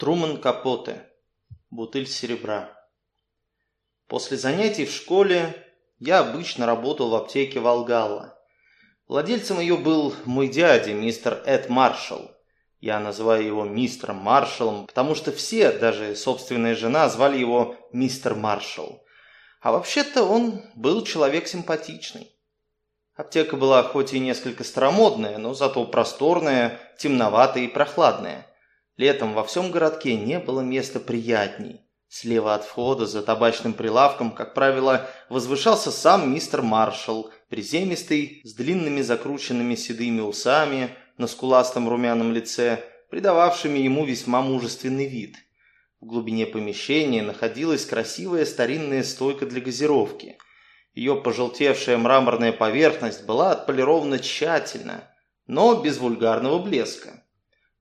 Труман Капоте. Бутыль серебра. После занятий в школе я обычно работал в аптеке Волгала. Владельцем ее был мой дядя, мистер Эд Маршалл. Я называю его мистером Маршалом, потому что все, даже собственная жена, звали его мистер Маршалл. А вообще-то он был человек симпатичный. Аптека была хоть и несколько старомодная, но зато просторная, темноватая и прохладная. Летом во всем городке не было места приятней. Слева от входа за табачным прилавком, как правило, возвышался сам мистер Маршалл, приземистый, с длинными закрученными седыми усами, на скуластом румяном лице, придававшими ему весьма мужественный вид. В глубине помещения находилась красивая старинная стойка для газировки. Ее пожелтевшая мраморная поверхность была отполирована тщательно, но без вульгарного блеска.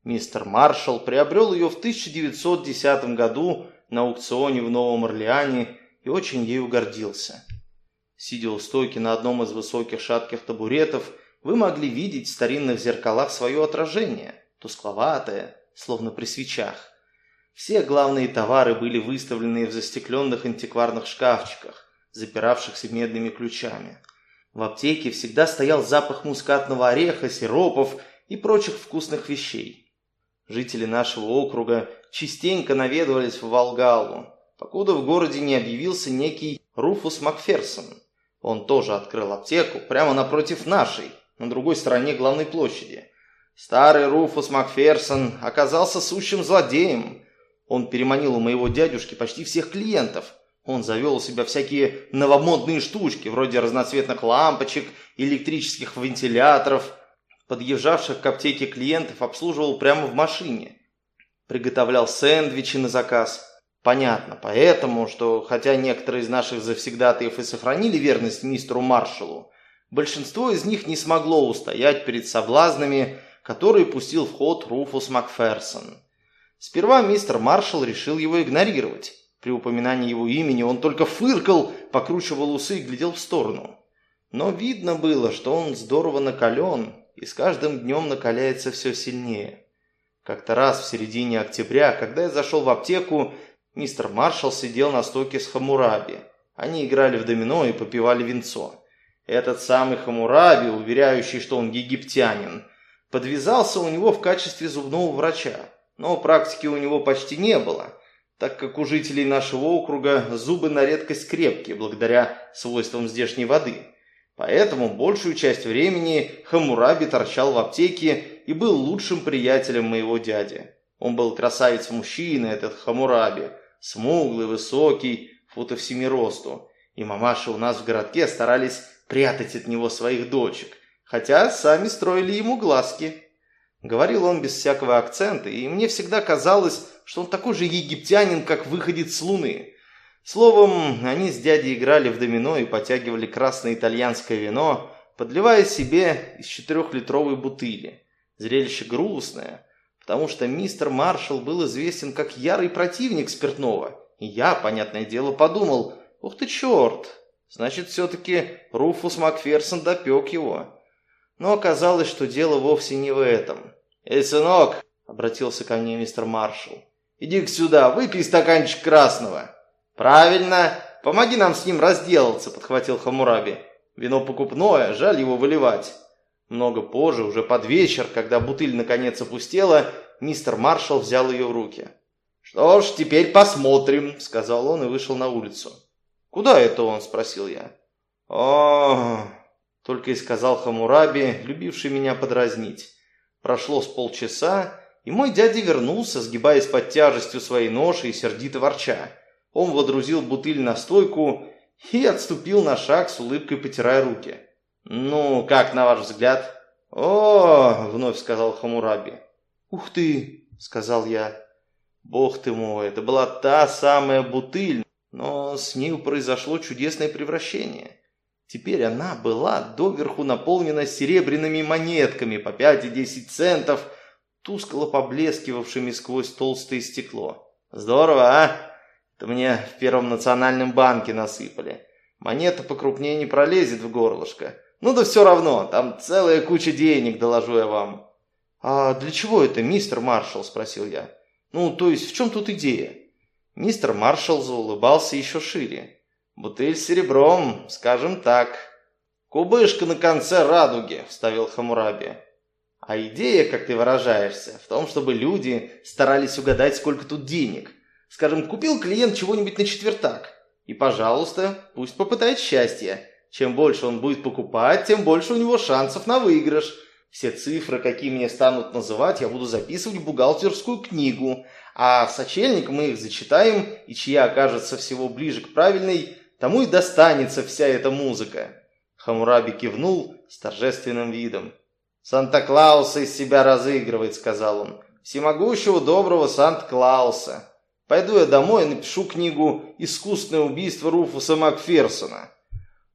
Мистер Маршалл приобрел ее в 1910 году на аукционе в Новом Орлеане и очень ею гордился. Сидя у стойки на одном из высоких шатких табуретов, вы могли видеть в старинных зеркалах свое отражение, тускловатое, словно при свечах. Все главные товары были выставлены в застекленных антикварных шкафчиках, запиравшихся медными ключами. В аптеке всегда стоял запах мускатного ореха, сиропов и прочих вкусных вещей. Жители нашего округа частенько наведывались в Волгалу, покуда в городе не объявился некий Руфус Макферсон. Он тоже открыл аптеку прямо напротив нашей, на другой стороне главной площади. Старый Руфус Макферсон оказался сущим злодеем. Он переманил у моего дядюшки почти всех клиентов. Он завел у себя всякие новомодные штучки, вроде разноцветных лампочек, электрических вентиляторов – подъезжавших к аптеке клиентов обслуживал прямо в машине. Приготовлял сэндвичи на заказ. Понятно, поэтому, что хотя некоторые из наших завсегдатаев и сохранили верность мистеру Маршалу, большинство из них не смогло устоять перед соблазнами, которые пустил в ход Руфус Макферсон. Сперва мистер Маршалл решил его игнорировать. При упоминании его имени он только фыркал, покручивал усы и глядел в сторону. Но видно было, что он здорово накален, и с каждым днем накаляется все сильнее. Как-то раз в середине октября, когда я зашел в аптеку, мистер Маршалл сидел на стойке с Хамураби. Они играли в домино и попивали винцо. Этот самый Хамураби, уверяющий, что он египтянин, подвязался у него в качестве зубного врача, но практики у него почти не было, так как у жителей нашего округа зубы на редкость крепкие, благодаря свойствам здешней воды – Поэтому большую часть времени Хамураби торчал в аптеке и был лучшим приятелем моего дяди. Он был красавец-мужчина, этот Хамураби, смуглый, высокий, футов семи росту. И мамаши у нас в городке старались прятать от него своих дочек, хотя сами строили ему глазки. Говорил он без всякого акцента, и мне всегда казалось, что он такой же египтянин, как выходит с Луны – Словом, они с дядей играли в домино и потягивали красное итальянское вино, подливая себе из четырехлитровой бутыли. Зрелище грустное, потому что мистер Маршалл был известен как ярый противник спиртного. И я, понятное дело, подумал, ух ты черт, значит, все-таки Руфус Макферсон допек его. Но оказалось, что дело вовсе не в этом. «Эй, сынок!» — обратился ко мне мистер Маршалл. «Иди-ка сюда, выпей стаканчик красного!» «Правильно! Помоги нам с ним разделаться!» – подхватил Хамураби. «Вино покупное, жаль его выливать». Много позже, уже под вечер, когда бутыль наконец опустела, мистер Маршалл взял ее в руки. «Что ж, теперь посмотрим», – сказал он и вышел на улицу. «Куда это он?» – спросил я. о только и сказал Хамураби, любивший меня подразнить. Прошло с полчаса, и мой дядя вернулся, сгибаясь под тяжестью своей ноши и сердито ворча. Он водрузил бутыль на стойку и отступил на шаг с улыбкой, потирая руки. «Ну, как на ваш взгляд?» «О!» — вновь сказал Хамураби. «Ух ты!» — сказал я. «Бог ты мой, это была та самая бутыль, но с нею произошло чудесное превращение. Теперь она была доверху наполнена серебряными монетками по 5 и 10 центов, тускло поблескивавшими сквозь толстое стекло. Здорово, а? Это мне в Первом национальном банке насыпали. Монета покрупнее не пролезет в горлышко. Ну да все равно, там целая куча денег, доложу я вам. «А для чего это, мистер Маршалл?» – спросил я. Ну, то есть, в чем тут идея? Мистер Маршалл заулыбался еще шире. Бутыль с серебром, скажем так. Кубышка на конце радуги, вставил Хамураби. А идея, как ты выражаешься, в том, чтобы люди старались угадать, сколько тут денег. Скажем, купил клиент чего-нибудь на четвертак. И, пожалуйста, пусть попытает счастье. Чем больше он будет покупать, тем больше у него шансов на выигрыш. Все цифры, какие мне станут называть, я буду записывать в бухгалтерскую книгу, а в сочельник мы их зачитаем, и чья окажется всего ближе к правильной, тому и достанется вся эта музыка. Хамураби кивнул с торжественным видом. «Санта-Клауса из себя разыгрывает», — сказал он. «Всемогущего доброго Санта-Клауса. Пойду я домой и напишу книгу «Искусственное убийство Руфуса Макферсона».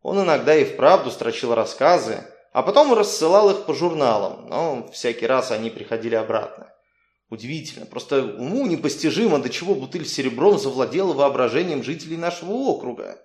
Он иногда и вправду строчил рассказы, а потом рассылал их по журналам, но всякий раз они приходили обратно. Удивительно, просто уму непостижимо, до чего бутыль с серебром завладела воображением жителей нашего округа.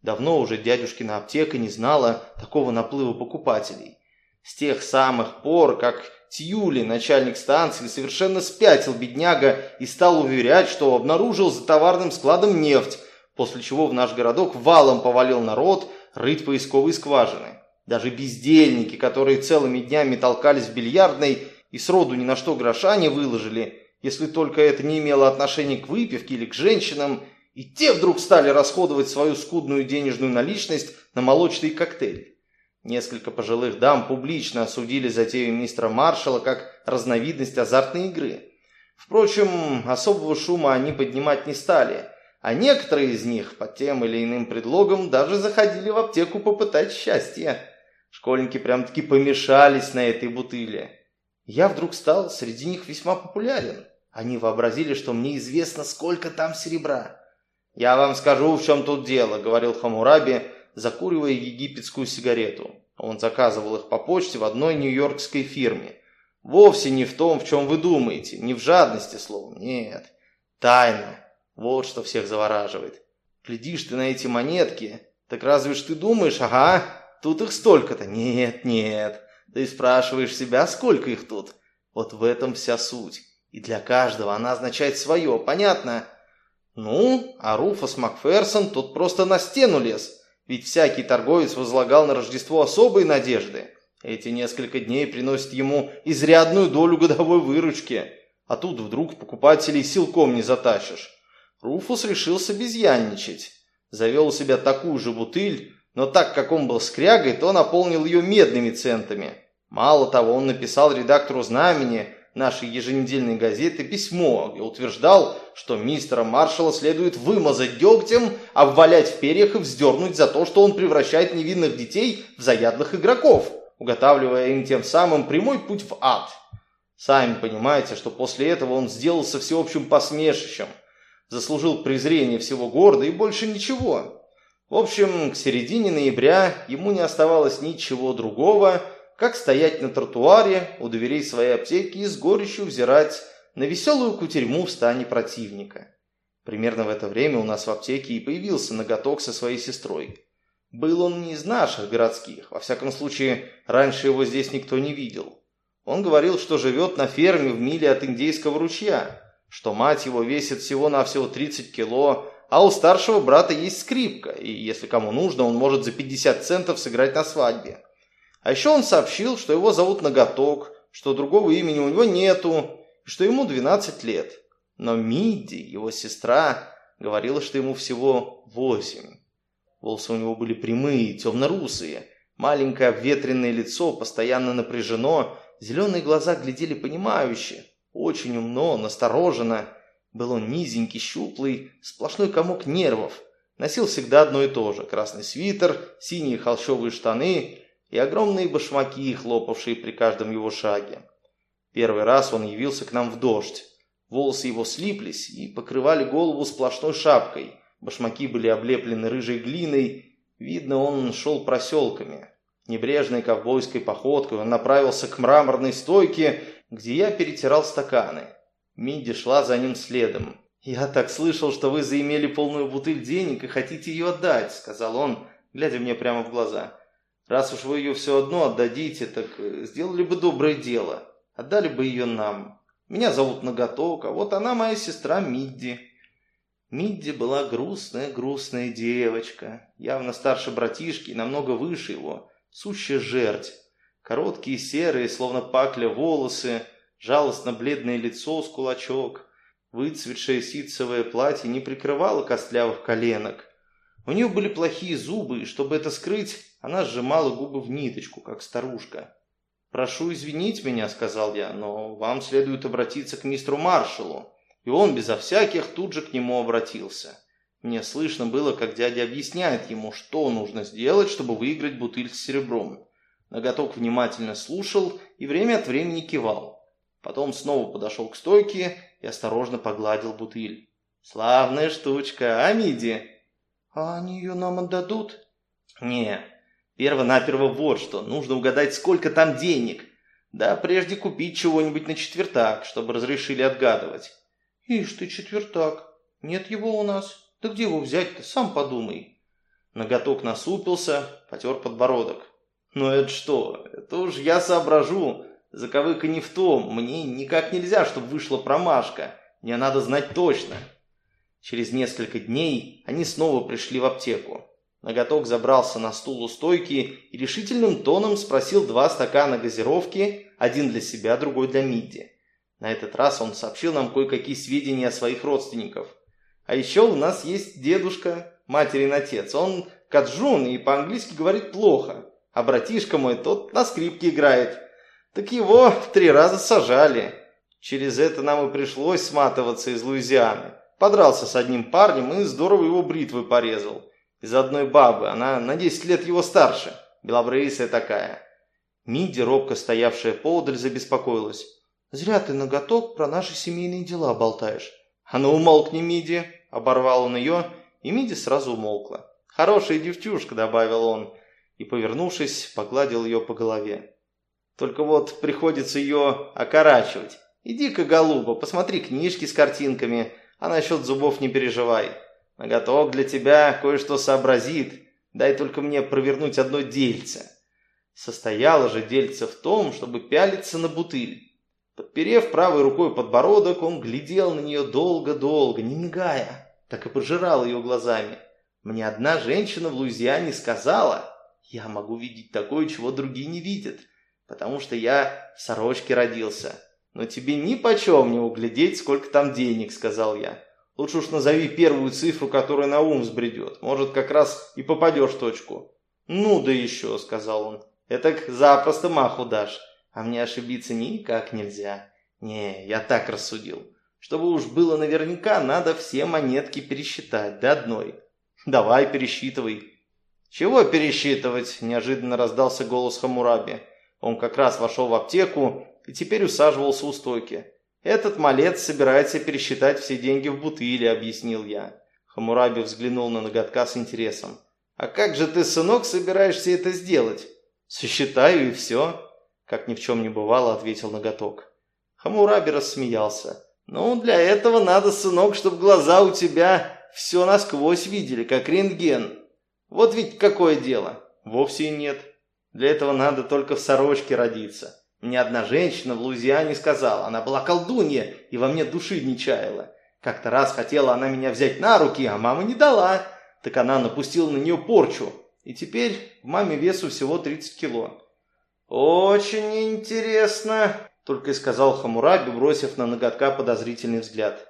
Давно уже дядюшкина аптека не знала такого наплыва покупателей. С тех самых пор, как Тьюли, начальник станции, совершенно спятил бедняга и стал уверять, что обнаружил за товарным складом нефть, после чего в наш городок валом повалил народ рыть поисковые скважины. Даже бездельники, которые целыми днями толкались в бильярдной и сроду ни на что гроша не выложили, если только это не имело отношения к выпивке или к женщинам, и те вдруг стали расходовать свою скудную денежную наличность на молочный коктейль. Несколько пожилых дам публично осудили затею мистера Маршала как разновидность азартной игры. Впрочем, особого шума они поднимать не стали, а некоторые из них под тем или иным предлогом даже заходили в аптеку попытать счастье. Школьники прям-таки помешались на этой бутыле. Я вдруг стал среди них весьма популярен. Они вообразили, что мне известно, сколько там серебра. «Я вам скажу, в чем тут дело», — говорил Хамураби, закуривая египетскую сигарету. Он заказывал их по почте в одной нью-йоркской фирме. «Вовсе не в том, в чем вы думаете, не в жадности, словом, нет. Тайна. Вот что всех завораживает. Глядишь ты на эти монетки, так разве ж ты думаешь, ага, тут их столько-то? Нет, нет. Ты спрашиваешь себя, сколько их тут? Вот в этом вся суть. И для каждого она означает свое, понятно? Ну, а Руфус Макферсон тут просто на стену лез. Ведь всякий торговец возлагал на Рождество особые надежды. Эти несколько дней приносят ему изрядную долю годовой выручки. А тут вдруг покупателей силком не затащишь. Руфус решился безьянничать. Завел у себя такую же бутыль, но так как он был скрягой, то наполнил ее медными центами. Мало того, он написал редактору «Знамени» нашей еженедельной газеты письмо и утверждал, что мистера Маршала следует вымазать дегтем, обвалять в перьях и вздернуть за то, что он превращает невинных детей в заядлых игроков, уготавливая им тем самым прямой путь в ад. Сами понимаете, что после этого он сделался всеобщим посмешищем, заслужил презрение всего города и больше ничего. В общем, к середине ноября ему не оставалось ничего другого, как стоять на тротуаре у дверей своей аптеки и с горечью взирать на веселую кутерьму в стане противника. Примерно в это время у нас в аптеке и появился ноготок со своей сестрой. Был он не из наших городских, во всяком случае, раньше его здесь никто не видел. Он говорил, что живет на ферме в миле от Индейского ручья, что мать его весит всего-навсего 30 кило, а у старшего брата есть скрипка, и если кому нужно, он может за 50 центов сыграть на свадьбе. А еще он сообщил, что его зовут Ноготок, что другого имени у него нету, и что ему 12 лет. Но Мидди, его сестра, говорила, что ему всего 8. Волосы у него были прямые, темно-русые, маленькое обветренное лицо постоянно напряжено, зеленые глаза глядели понимающе, очень умно, настороженно – был он низенький, щуплый, сплошной комок нервов. Носил всегда одно и то же – красный свитер, синие холщовые штаны и огромные башмаки, хлопавшие при каждом его шаге. Первый раз он явился к нам в дождь. Волосы его слиплись и покрывали голову сплошной шапкой. Башмаки были облеплены рыжей глиной. Видно, он шел проселками. Небрежной ковбойской походкой он направился к мраморной стойке, где я перетирал стаканы. Минди шла за ним следом. «Я так слышал, что вы заимели полную бутыль денег и хотите ее отдать», — сказал он, глядя мне прямо в глаза. «Раз уж вы ее все одно отдадите, так э, сделали бы доброе дело. Отдали бы ее нам. Меня зовут Ноготок, а вот она моя сестра Мидди». Мидди была грустная-грустная девочка, явно старше братишки и намного выше его, сущая жерть. Короткие серые, словно пакля, волосы, жалостно бледное лицо с кулачок. Выцветшее ситцевое платье не прикрывало костлявых коленок. У нее были плохие зубы, и чтобы это скрыть, она сжимала губы в ниточку, как старушка. «Прошу извинить меня», — сказал я, — «но вам следует обратиться к мистеру Маршалу». И он безо всяких тут же к нему обратился. Мне слышно было, как дядя объясняет ему, что нужно сделать, чтобы выиграть бутыль с серебром. Ноготок внимательно слушал и время от времени кивал. Потом снова подошел к стойке и осторожно погладил бутыль. «Славная штучка, а, Миди?» «А они ее нам отдадут?» «Не, перво-наперво вот что. Нужно угадать, сколько там денег. Да прежде купить чего-нибудь на четвертак, чтобы разрешили отгадывать». «Ишь ты, четвертак. Нет его у нас. Да где его взять-то? Сам подумай». Ноготок насупился, потер подбородок. «Ну это что? Это уж я соображу. Заковыка не в том. Мне никак нельзя, чтобы вышла промашка. Мне надо знать точно». Через несколько дней они снова пришли в аптеку. Ноготок забрался на стул у стойки и решительным тоном спросил два стакана газировки, один для себя, другой для Мидди. На этот раз он сообщил нам кое-какие сведения о своих родственниках. А еще у нас есть дедушка, материн отец. Он каджун и по-английски говорит плохо. А братишка мой, тот на скрипке играет. Так его три раза сажали. Через это нам и пришлось сматываться из Луизианы. Подрался с одним парнем и здорово его бритвой порезал. Из одной бабы, она на 10 лет его старше. Белобрысая такая. Миди, робко стоявшая поодаль, забеспокоилась. «Зря ты ноготок про наши семейные дела болтаешь». «А умолкни, Миди!» – оборвал он ее, и Миди сразу умолкла. «Хорошая девчушка», – добавил он, и, повернувшись, погладил ее по голове. «Только вот приходится ее окорачивать. Иди-ка, голуба, посмотри книжки с картинками, а насчет зубов не переживай. Ноготок для тебя кое-что сообразит, дай только мне провернуть одно дельце». Состояло же дельце в том, чтобы пялиться на бутыль. Подперев правой рукой подбородок, он глядел на нее долго-долго, не мигая, так и пожирал ее глазами. Мне одна женщина в Луизиане сказала, я могу видеть такое, чего другие не видят, потому что я в сорочке родился. Но тебе ни почем не углядеть, сколько там денег, сказал я. Лучше уж назови первую цифру, которая на ум взбредет. Может, как раз и попадешь в точку. Ну да еще, сказал он. Это запросто маху дашь. А мне ошибиться никак нельзя. Не, я так рассудил. Чтобы уж было наверняка, надо все монетки пересчитать до одной. Давай, пересчитывай. Чего пересчитывать? Неожиданно раздался голос Хамураби. Он как раз вошел в аптеку и теперь усаживался у стойки. «Этот малец собирается пересчитать все деньги в бутыле», — объяснил я. Хамураби взглянул на ноготка с интересом. «А как же ты, сынок, собираешься это сделать?» «Сосчитаю и все». Как ни в чем не бывало, ответил ноготок. Хамураби рассмеялся. «Ну, для этого надо, сынок, чтобы глаза у тебя все насквозь видели, как рентген. Вот ведь какое дело!» «Вовсе и нет. Для этого надо только в сорочке родиться. Мне одна женщина в Луизиане сказала, она была колдунья и во мне души не чаяла. Как-то раз хотела она меня взять на руки, а мама не дала. Так она напустила на нее порчу. И теперь в маме весу всего 30 кило. «Очень интересно», — только и сказал Хамураби, бросив на ноготка подозрительный взгляд.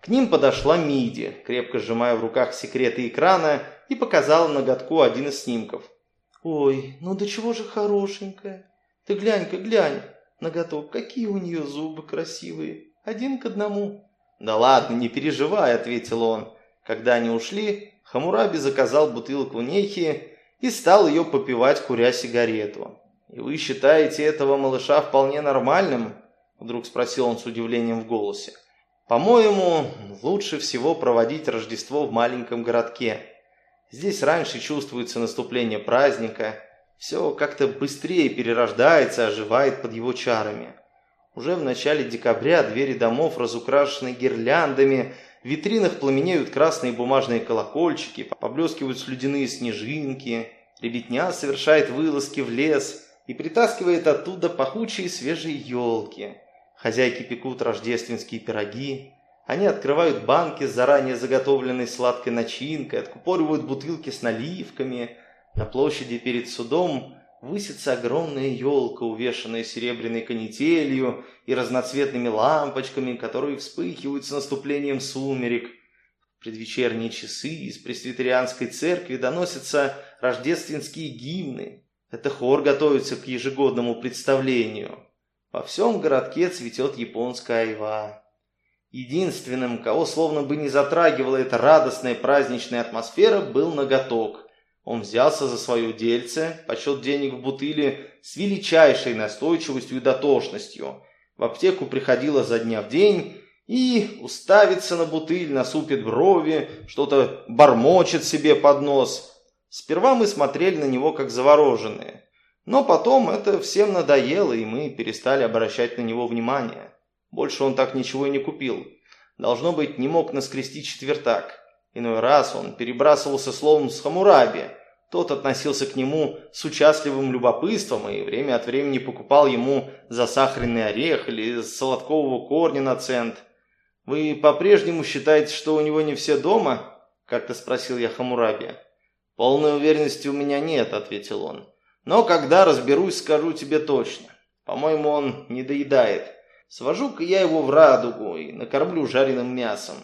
К ним подошла Миди, крепко сжимая в руках секреты экрана, и показала ноготку один из снимков. «Ой, ну до чего же хорошенькая! Ты глянь-ка, глянь! Ноготок, какие у нее зубы красивые! Один к одному!» «Да ладно, не переживай», — ответил он. Когда они ушли, Хамураби заказал бутылку нехи и стал ее попивать, куря сигарету. «И вы считаете этого малыша вполне нормальным?» Вдруг спросил он с удивлением в голосе. «По-моему, лучше всего проводить Рождество в маленьком городке. Здесь раньше чувствуется наступление праздника, все как-то быстрее перерождается, оживает под его чарами. Уже в начале декабря двери домов разукрашены гирляндами, в витринах пламенеют красные бумажные колокольчики, поблескивают слюдяные снежинки, ребятня совершает вылазки в лес – и притаскивает оттуда пахучие свежие елки. Хозяйки пекут рождественские пироги. Они открывают банки с заранее заготовленной сладкой начинкой, откупоривают бутылки с наливками. На площади перед судом высится огромная елка, увешанная серебряной канителью и разноцветными лампочками, которые вспыхивают с наступлением сумерек. В предвечерние часы из пресвитерианской церкви доносятся рождественские гимны. Это хор готовится к ежегодному представлению. Во всем городке цветет японская айва. Единственным, кого словно бы не затрагивала эта радостная праздничная атмосфера, был ноготок. Он взялся за свое дельце, подсчет денег в бутыле с величайшей настойчивостью и дотошностью. В аптеку приходила за дня в день и уставится на бутыль, насупит брови, что-то бормочет себе под нос. Сперва мы смотрели на него как завороженные. Но потом это всем надоело, и мы перестали обращать на него внимание. Больше он так ничего и не купил. Должно быть, не мог наскрести четвертак. Иной раз он перебрасывался словом с Хамураби. Тот относился к нему с участливым любопытством и время от времени покупал ему засахаренный орех или солодкового корня на цент. «Вы по-прежнему считаете, что у него не все дома?» – как-то спросил я Хамураби. «Полной уверенности у меня нет», – ответил он. «Но когда разберусь, скажу тебе точно. По-моему, он не доедает. Свожу-ка я его в радугу и накормлю жареным мясом.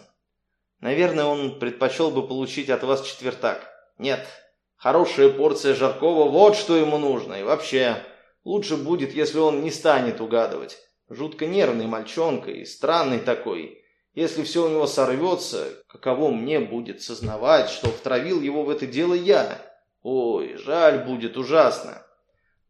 Наверное, он предпочел бы получить от вас четвертак. Нет, хорошая порция жаркого, вот что ему нужно. И вообще, лучше будет, если он не станет угадывать. Жутко нервный мальчонка и странный такой. Если все у него сорвется, каково мне будет сознавать, что втравил его в это дело я? Ой, жаль будет ужасно.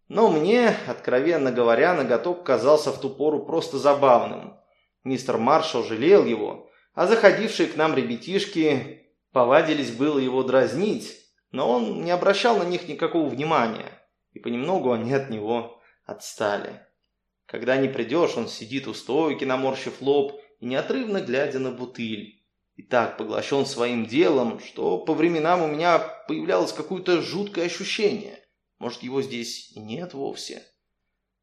Но мне, откровенно говоря, ноготок казался в ту пору просто забавным. Мистер Маршалл жалел его, а заходившие к нам ребятишки повадились было его дразнить, но он не обращал на них никакого внимания, и понемногу они от него отстали. Когда не придешь, он сидит у стойки, наморщив лоб и неотрывно глядя на бутыль. И так поглощен своим делом, что по временам у меня появлялось какое-то жуткое ощущение. Может, его здесь и нет вовсе.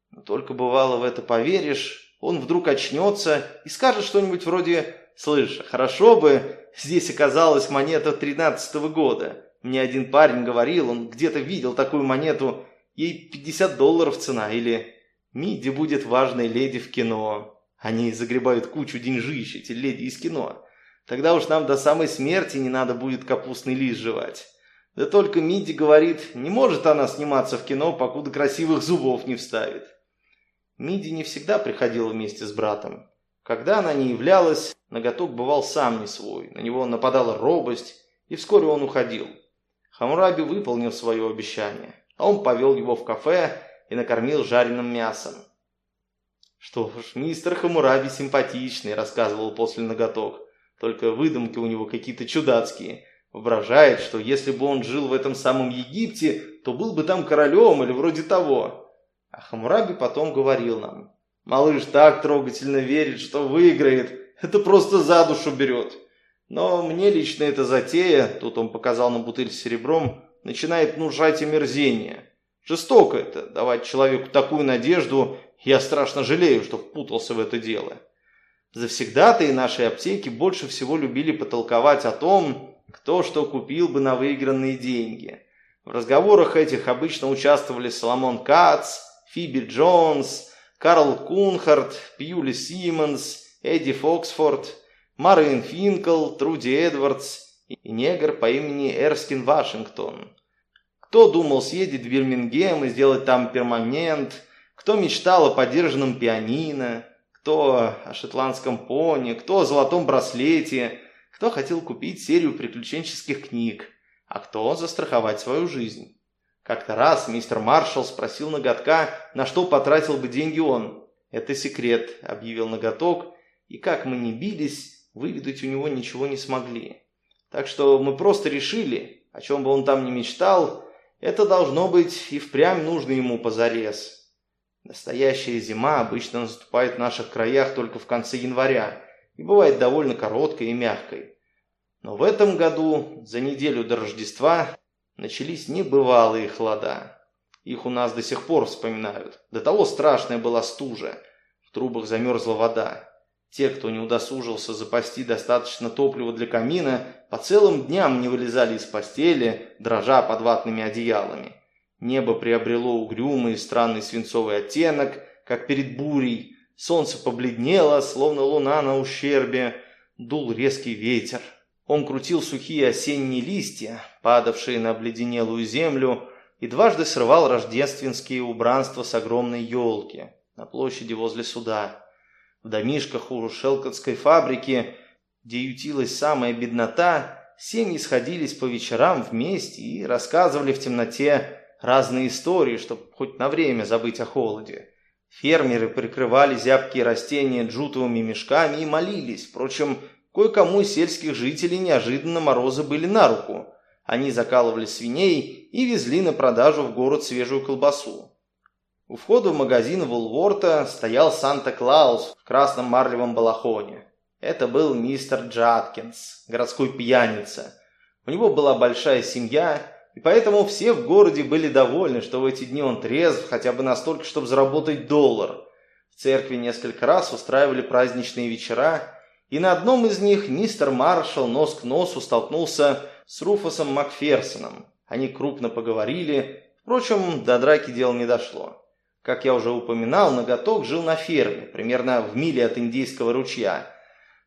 Но только бывало в это поверишь, он вдруг очнется и скажет что-нибудь вроде Слышь, хорошо бы здесь оказалась монета тринадцатого года. Мне один парень говорил, он где-то видел такую монету, ей 50 долларов цена, или Миди будет важной леди в кино. Они загребают кучу деньжищ, эти леди из кино. Тогда уж нам до самой смерти не надо будет капустный лист жевать. Да только Миди говорит, не может она сниматься в кино, покуда красивых зубов не вставит. Миди не всегда приходила вместе с братом. Когда она не являлась, ноготок бывал сам не свой, на него нападала робость, и вскоре он уходил. Хамураби выполнил свое обещание, а он повел его в кафе и накормил жареным мясом. «Что ж, мистер Хамураби симпатичный», — рассказывал после ноготок. «Только выдумки у него какие-то чудацкие. Воображает, что если бы он жил в этом самом Египте, то был бы там королем или вроде того». А Хамураби потом говорил нам, Малыш так трогательно верит, что выиграет. Это просто за душу берет. Но мне лично эта затея, тут он показал на бутыль с серебром, начинает внушать омерзение. Жестоко это, давать человеку такую надежду. Я страшно жалею, что впутался в это дело. Завсегда-то и нашей аптеки больше всего любили потолковать о том, кто что купил бы на выигранные деньги. В разговорах этих обычно участвовали Соломон Кац, Фиби Джонс, Карл Кунхард, Пьюли Симмонс, Эдди Фоксфорд, Марвин Финкл, Труди Эдвардс и негр по имени Эрскин Вашингтон. Кто думал съездить в Бирмингем и сделать там перманент, кто мечтал о подержанном пианино, кто о шотландском пони, кто о золотом браслете, кто хотел купить серию приключенческих книг, а кто застраховать свою жизнь. Как-то раз мистер Маршалл спросил ноготка, на что потратил бы деньги он. «Это секрет», — объявил ноготок, и как мы не бились, выведать у него ничего не смогли. Так что мы просто решили, о чем бы он там ни мечтал, это должно быть и впрямь нужно ему позарез. Настоящая зима обычно наступает в наших краях только в конце января и бывает довольно короткой и мягкой. Но в этом году, за неделю до Рождества, начались небывалые холода. Их у нас до сих пор вспоминают. До того страшная была стужа. В трубах замерзла вода. Те, кто не удосужился запасти достаточно топлива для камина, по целым дням не вылезали из постели, дрожа под ватными одеялами. Небо приобрело угрюмый и странный свинцовый оттенок, как перед бурей. Солнце побледнело, словно луна на ущербе. Дул резкий ветер. Он крутил сухие осенние листья, падавшие на обледенелую землю, и дважды срывал рождественские убранства с огромной елки на площади возле суда. В домишках у шелкотской фабрики, где ютилась самая беднота, семьи сходились по вечерам вместе и рассказывали в темноте разные истории, чтобы хоть на время забыть о холоде. Фермеры прикрывали зябкие растения джутовыми мешками и молились. Впрочем, кое-кому из сельских жителей неожиданно морозы были на руку. Они закалывали свиней и везли на продажу в город свежую колбасу. У входа в магазин Вулворта стоял Санта-Клаус в красном марлевом балахоне. Это был мистер Джаткинс, городской пьяница. У него была большая семья, и поэтому все в городе были довольны, что в эти дни он трезв хотя бы настолько, чтобы заработать доллар. В церкви несколько раз устраивали праздничные вечера, и на одном из них мистер Маршалл нос к носу столкнулся с Руфусом Макферсоном. Они крупно поговорили, впрочем, до драки дело не дошло. Как я уже упоминал, Ноготок жил на ферме, примерно в миле от Индийского ручья.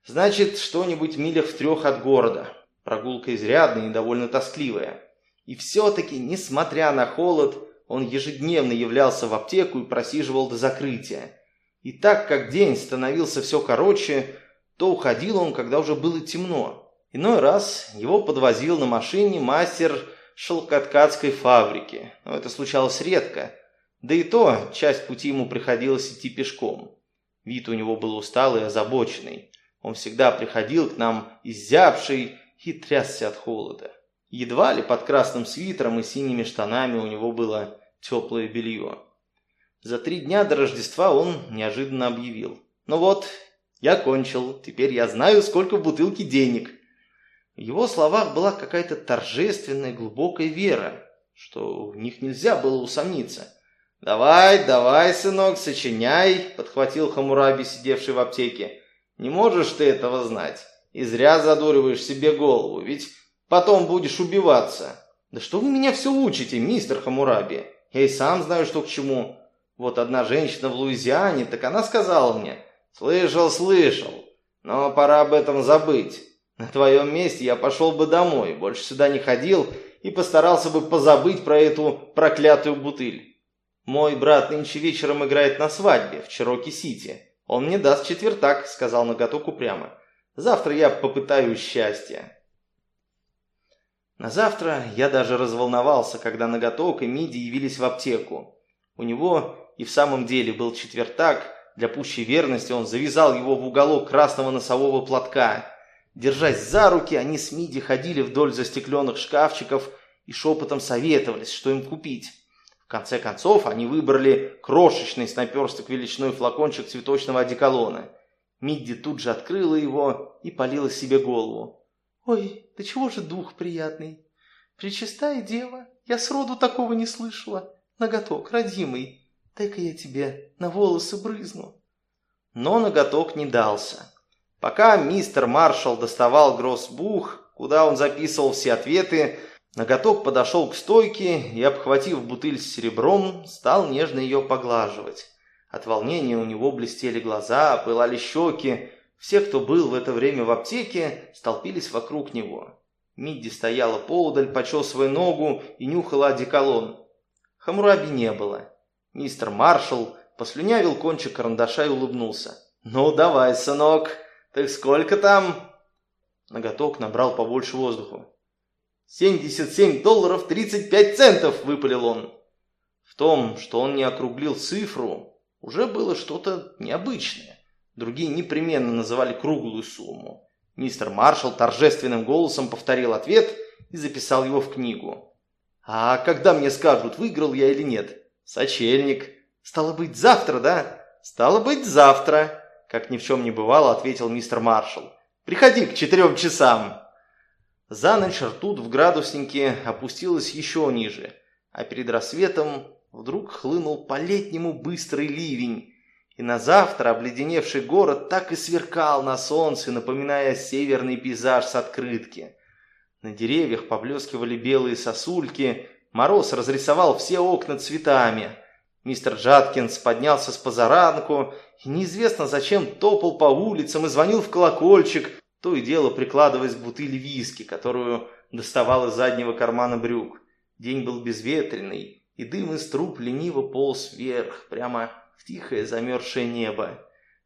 Значит, что-нибудь милях в трех от города. Прогулка изрядная и довольно тоскливая. И все-таки, несмотря на холод, он ежедневно являлся в аптеку и просиживал до закрытия. И так как день становился все короче, то уходил он, когда уже было темно. Иной раз его подвозил на машине мастер шелкоткацкой фабрики. Но это случалось редко – да и то, часть пути ему приходилось идти пешком. Вид у него был усталый и озабоченный. Он всегда приходил к нам изябший и трясся от холода. Едва ли под красным свитером и синими штанами у него было теплое белье. За три дня до Рождества он неожиданно объявил. «Ну вот, я кончил, теперь я знаю, сколько в бутылке денег». В его словах была какая-то торжественная глубокая вера, что в них нельзя было усомниться – «Давай, давай, сынок, сочиняй», — подхватил Хамураби, сидевший в аптеке. «Не можешь ты этого знать. И зря задуриваешь себе голову, ведь потом будешь убиваться». «Да что вы меня все учите, мистер Хамураби? Я и сам знаю, что к чему. Вот одна женщина в Луизиане, так она сказала мне, «Слышал, слышал, но пора об этом забыть. На твоем месте я пошел бы домой, больше сюда не ходил и постарался бы позабыть про эту проклятую бутыль». «Мой брат нынче вечером играет на свадьбе в Чироки-Сити. Он мне даст четвертак», — сказал Наготок упрямо. «Завтра я попытаюсь счастья». На завтра я даже разволновался, когда Наготок и Миди явились в аптеку. У него и в самом деле был четвертак. Для пущей верности он завязал его в уголок красного носового платка. Держась за руки, они с Миди ходили вдоль застекленных шкафчиков и шепотом советовались, что им купить конце концов, они выбрали крошечный с величиной флакончик цветочного одеколона. Мидди тут же открыла его и полила себе голову. «Ой, да чего же дух приятный! Пречистая дева, я сроду такого не слышала. Ноготок, родимый, дай-ка я тебе на волосы брызну». Но ноготок не дался. Пока мистер Маршалл доставал гроссбух, куда он записывал все ответы, Ноготок подошел к стойке и, обхватив бутыль с серебром, стал нежно ее поглаживать. От волнения у него блестели глаза, пылали щеки. Все, кто был в это время в аптеке, столпились вокруг него. Мидди стояла поудаль, почесывая ногу и нюхала одеколон. Хамураби не было. Мистер Маршалл послюнявил кончик карандаша и улыбнулся. «Ну, давай, сынок, так сколько там?» Ноготок набрал побольше воздуха. «Семьдесят семь долларов тридцать пять центов!» – выпалил он. В том, что он не округлил цифру, уже было что-то необычное. Другие непременно называли круглую сумму. Мистер Маршалл торжественным голосом повторил ответ и записал его в книгу. «А когда мне скажут, выиграл я или нет?» «Сочельник». «Стало быть, завтра, да?» «Стало быть, завтра», – как ни в чем не бывало, ответил мистер Маршалл. «Приходи к четырем часам». За ночь ртуть в градуснике опустилась еще ниже, а перед рассветом вдруг хлынул по-летнему быстрый ливень, И на завтра обледеневший город так и сверкал на солнце, напоминая северный пейзаж с открытки. На деревьях поблескивали белые сосульки, мороз разрисовал все окна цветами. Мистер Джаткинс поднялся с позаранку и неизвестно зачем топал по улицам и звонил в колокольчик, то и дело прикладываясь к бутыли виски, которую доставал из заднего кармана брюк. День был безветренный, и дым из труб лениво полз вверх, прямо в тихое замерзшее небо.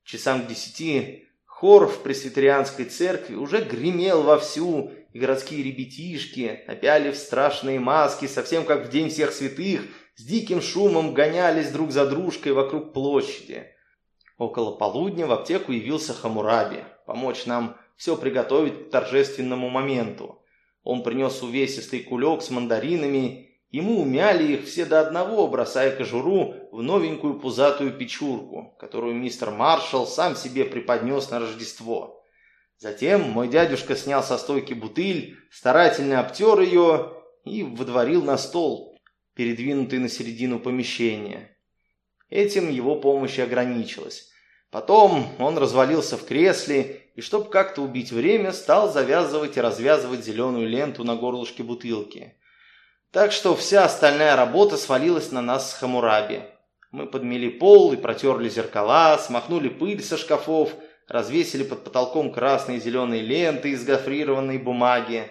Часам к десяти хор в пресвитерианской церкви уже гремел вовсю, городские ребятишки, напялив страшные маски, совсем как в День всех святых, с диким шумом гонялись друг за дружкой вокруг площади. Около полудня в аптеку явился Хамураби, помочь нам все приготовить к торжественному моменту. Он принес увесистый кулек с мандаринами Ему умяли их все до одного, бросая кожуру в новенькую пузатую печурку, которую мистер Маршалл сам себе преподнес на Рождество. Затем мой дядюшка снял со стойки бутыль, старательно обтер ее и выдворил на стол, передвинутый на середину помещения. Этим его помощь ограничилась. Потом он развалился в кресле и, чтобы как-то убить время, стал завязывать и развязывать зеленую ленту на горлышке бутылки. Так что вся остальная работа свалилась на нас с Хамураби. Мы подмели пол и протерли зеркала, смахнули пыль со шкафов, развесили под потолком красные и зеленые ленты из гофрированной бумаги.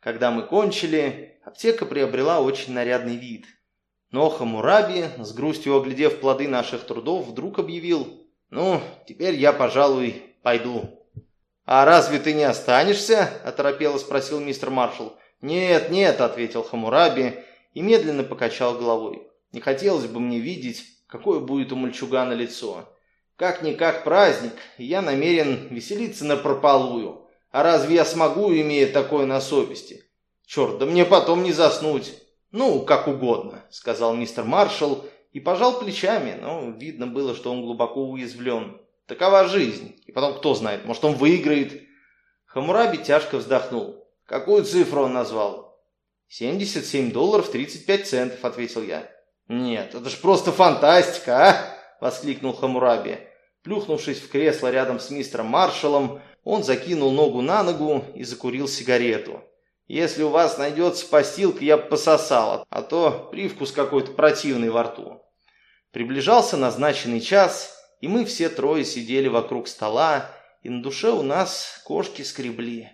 Когда мы кончили, аптека приобрела очень нарядный вид. Но Хамураби, с грустью оглядев плоды наших трудов, вдруг объявил, «Ну, теперь я, пожалуй, пойду». «А разве ты не останешься?» – оторопело спросил мистер Маршалл. «Нет, нет», — ответил Хамураби и медленно покачал головой. «Не хотелось бы мне видеть, какое будет у мальчугана лицо. Как-никак праздник, и я намерен веселиться на прополую. А разве я смогу, имея такое на совести? Черт, да мне потом не заснуть. Ну, как угодно», — сказал мистер Маршалл и пожал плечами, но видно было, что он глубоко уязвлен. Такова жизнь. И потом, кто знает, может, он выиграет. Хамураби тяжко вздохнул. Какую цифру он назвал? 77 долларов 35 центов, ответил я. Нет, это ж просто фантастика, а? Воскликнул Хамураби. Плюхнувшись в кресло рядом с мистером Маршалом, он закинул ногу на ногу и закурил сигарету. Если у вас найдется постилка, я пососал, а то привкус какой-то противный во рту. Приближался назначенный час, и мы все трое сидели вокруг стола, и на душе у нас кошки скребли.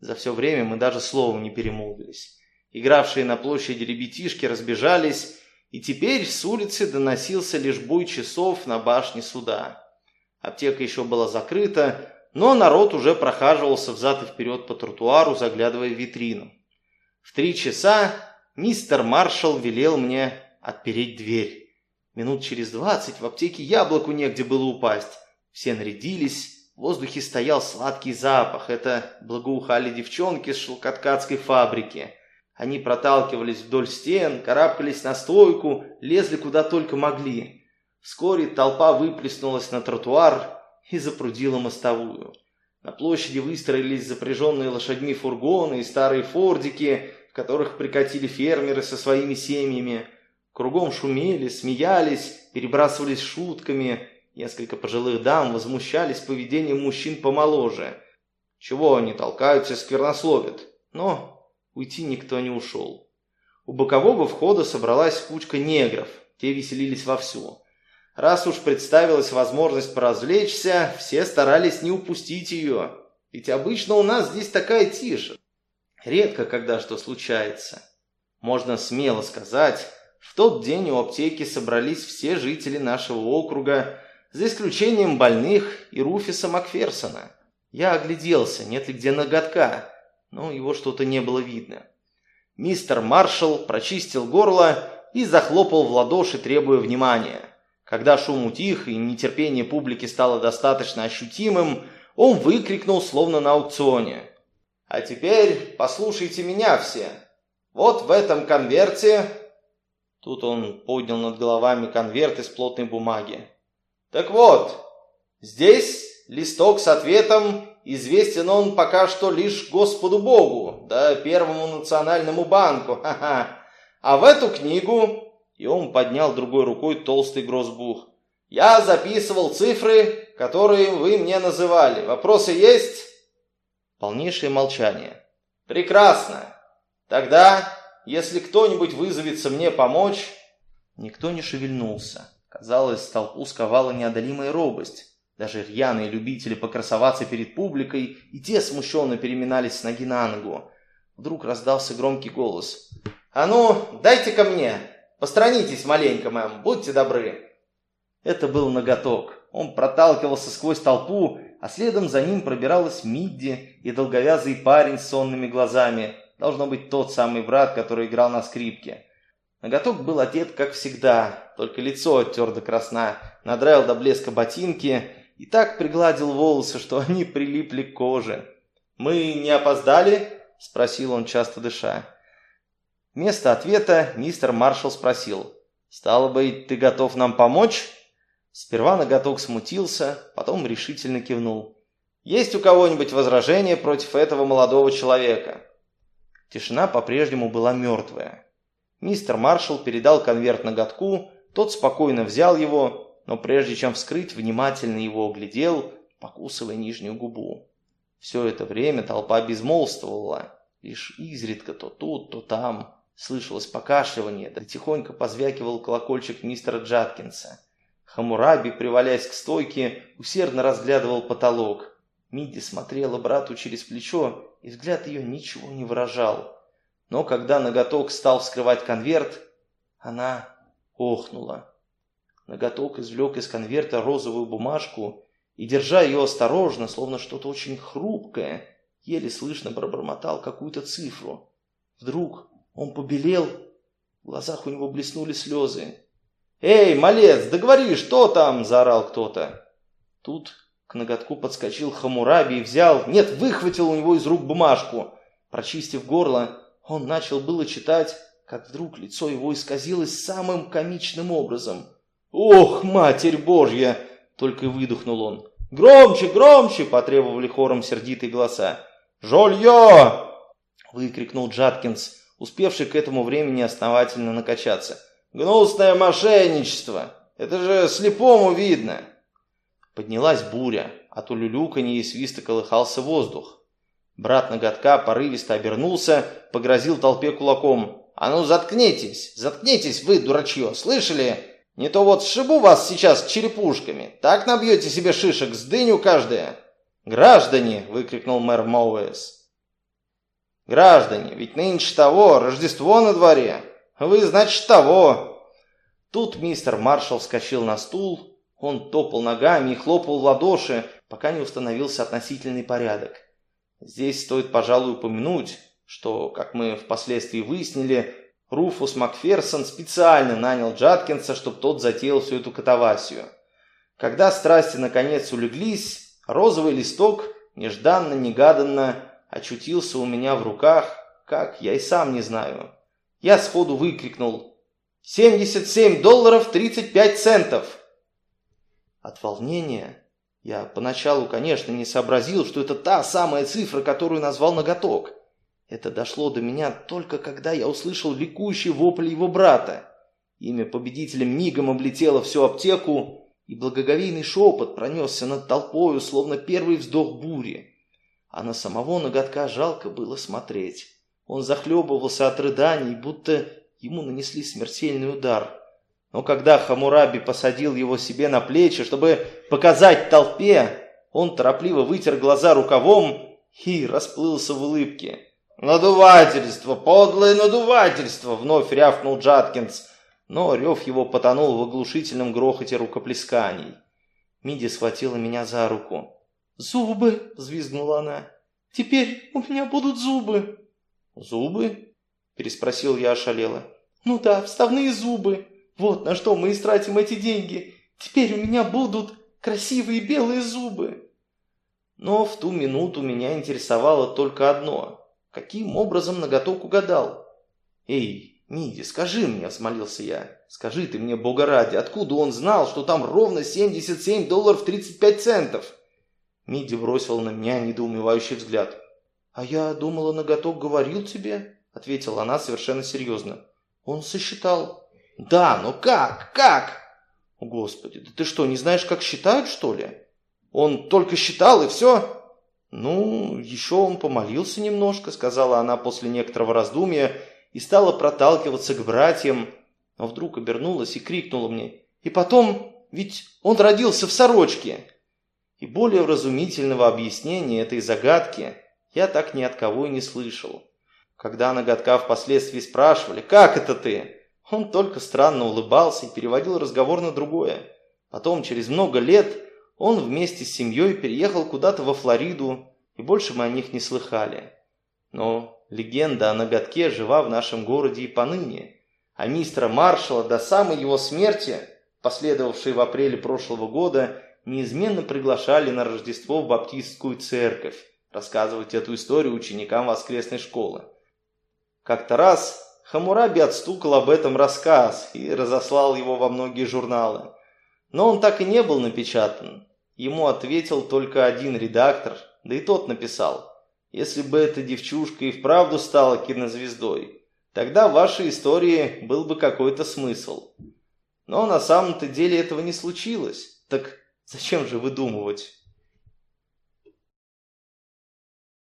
За все время мы даже словом не перемолвились. Игравшие на площади ребятишки разбежались, и теперь с улицы доносился лишь буй часов на башне суда. Аптека еще была закрыта, но народ уже прохаживался взад и вперед по тротуару, заглядывая в витрину. В три часа мистер Маршалл велел мне отпереть дверь. Минут через двадцать в аптеке яблоку негде было упасть. Все нарядились, в воздухе стоял сладкий запах. Это благоухали девчонки с шелкоткацкой фабрики. Они проталкивались вдоль стен, карабкались на стойку, лезли куда только могли. Вскоре толпа выплеснулась на тротуар и запрудила мостовую. На площади выстроились запряженные лошадьми фургоны и старые фордики, в которых прикатили фермеры со своими семьями. Кругом шумели, смеялись, перебрасывались шутками – Несколько пожилых дам возмущались поведением мужчин помоложе. Чего они толкаются и сквернословят? Но уйти никто не ушел. У бокового входа собралась кучка негров. Те веселились вовсю. Раз уж представилась возможность поразвлечься, все старались не упустить ее. Ведь обычно у нас здесь такая тишь. Редко когда что случается. Можно смело сказать, в тот день у аптеки собрались все жители нашего округа, за исключением больных и Руфиса Макферсона. Я огляделся, нет ли где ноготка, но его что-то не было видно. Мистер Маршалл прочистил горло и захлопал в ладоши, требуя внимания. Когда шум утих и нетерпение публики стало достаточно ощутимым, он выкрикнул, словно на аукционе. «А теперь послушайте меня все. Вот в этом конверте...» Тут он поднял над головами конверт из плотной бумаги. Так вот, здесь листок с ответом, известен он пока что лишь Господу Богу, да Первому национальному банку, ха-ха. А в эту книгу, и он поднял другой рукой толстый грозбух, Я записывал цифры, которые вы мне называли. Вопросы есть? Полнейшее молчание. Прекрасно. Тогда, если кто-нибудь вызовется мне помочь... Никто не шевельнулся. Казалось, толпу сковала неодолимая робость. Даже рьяные любители покрасоваться перед публикой и те смущенно переминались с ноги на ногу. Вдруг раздался громкий голос. «А ну, дайте ко мне! Постранитесь маленько, мэм, будьте добры!» Это был ноготок. Он проталкивался сквозь толпу, а следом за ним пробиралась Мидди и долговязый парень с сонными глазами. Должно быть тот самый брат, который играл на скрипке. Ноготок был одет, как всегда, только лицо оттер до красна, надраил до блеска ботинки и так пригладил волосы, что они прилипли к коже. «Мы не опоздали?» – спросил он, часто дыша. Вместо ответа мистер Маршалл спросил. «Стало быть, ты готов нам помочь?» Сперва ноготок смутился, потом решительно кивнул. «Есть у кого-нибудь возражение против этого молодого человека?» Тишина по-прежнему была мертвая. Мистер Маршалл передал конверт ноготку, тот спокойно взял его, но прежде чем вскрыть, внимательно его оглядел, покусывая нижнюю губу. Все это время толпа безмолвствовала, лишь изредка то тут, то там слышалось покашливание, да тихонько позвякивал колокольчик мистера Джаткинса. Хамураби, привалясь к стойке, усердно разглядывал потолок. Миди смотрела брату через плечо, и взгляд ее ничего не выражал. Но когда ноготок стал вскрывать конверт, она охнула. Ноготок извлек из конверта розовую бумажку и, держа ее осторожно, словно что-то очень хрупкое, еле слышно пробормотал какую-то цифру. Вдруг он побелел, в глазах у него блеснули слезы. «Эй, малец, да говори, что там?» – заорал кто-то. Тут к ноготку подскочил Хамураби и взял, нет, выхватил у него из рук бумажку. Прочистив горло, он начал было читать, как вдруг лицо его исказилось самым комичным образом. «Ох, Матерь Божья!» – только выдохнул он. «Громче, громче!» – потребовали хором сердитые голоса. «Жолье!» – выкрикнул Джаткинс, успевший к этому времени основательно накачаться – Гнусное мошенничество! Это же слепому видно!» Поднялась буря, от улюлюканья и свиста колыхался воздух. Брат ноготка порывисто обернулся, погрозил толпе кулаком. «А ну заткнитесь! Заткнитесь вы, дурачье! Слышали? Не то вот сшибу вас сейчас черепушками. Так набьете себе шишек с дыню каждая!» «Граждане!» — выкрикнул мэр Моуэс. «Граждане, ведь нынче того, Рождество на дворе!» Вы, значит, того!» Тут мистер Маршалл вскочил на стул, он топал ногами и хлопал в ладоши, пока не установился относительный порядок. Здесь стоит, пожалуй, упомянуть, что, как мы впоследствии выяснили, Руфус Макферсон специально нанял Джаткинса, чтобы тот затеял всю эту катавасию. Когда страсти наконец улеглись, розовый листок нежданно-негаданно очутился у меня в руках, как я и сам не знаю. Я сходу выкрикнул «77 долларов 35 центов!» От волнения я поначалу, конечно, не сообразил, что это та самая цифра, которую назвал ноготок. Это дошло до меня только когда я услышал ликующий вопль его брата. Имя победителя мигом облетело всю аптеку, и благоговейный шепот пронесся над толпою, словно первый вздох бури. А на самого ноготка жалко было смотреть. Он захлебывался от рыданий, будто ему нанесли смертельный удар. Но когда Хамураби посадил его себе на плечи, чтобы показать толпе, он торопливо вытер глаза рукавом и расплылся в улыбке. «Надувательство! Подлое надувательство!» — вновь рявкнул Джаткинс, но рев его потонул в оглушительном грохоте рукоплесканий. Миди схватила меня за руку. «Зубы!» — взвизгнула она. «Теперь у меня будут зубы!» «Зубы?» – переспросил я ошалело. «Ну да, вставные зубы. Вот на что мы истратим эти деньги. Теперь у меня будут красивые белые зубы». Но в ту минуту меня интересовало только одно. Каким образом ноготок угадал? «Эй, Миди, скажи мне», – взмолился я. «Скажи ты мне, бога ради, откуда он знал, что там ровно 77 долларов 35 центов?» Миди бросил на меня недоумевающий взгляд. «А я думала, наготок говорил тебе», — ответила она совершенно серьезно. «Он сосчитал». «Да, но как? Как?» Господи, да ты что, не знаешь, как считают, что ли? Он только считал и все? Ну, еще он помолился немножко, сказала она после некоторого раздумья и стала проталкиваться к братьям, но вдруг обернулась и крикнула мне. И потом, ведь он родился в сорочке. И более вразумительного объяснения этой загадки я так ни от кого и не слышал. Когда ноготка впоследствии спрашивали, как это ты? Он только странно улыбался и переводил разговор на другое. Потом, через много лет, он вместе с семьей переехал куда-то во Флориду, и больше мы о них не слыхали. Но легенда о ноготке жива в нашем городе и поныне. А мистера Маршала до самой его смерти, последовавшей в апреле прошлого года, неизменно приглашали на Рождество в Баптистскую церковь рассказывать эту историю ученикам воскресной школы. Как-то раз Хамураби отстукал об этом рассказ и разослал его во многие журналы. Но он так и не был напечатан. Ему ответил только один редактор, да и тот написал. Если бы эта девчушка и вправду стала кинозвездой, тогда в вашей истории был бы какой-то смысл. Но на самом-то деле этого не случилось. Так зачем же выдумывать?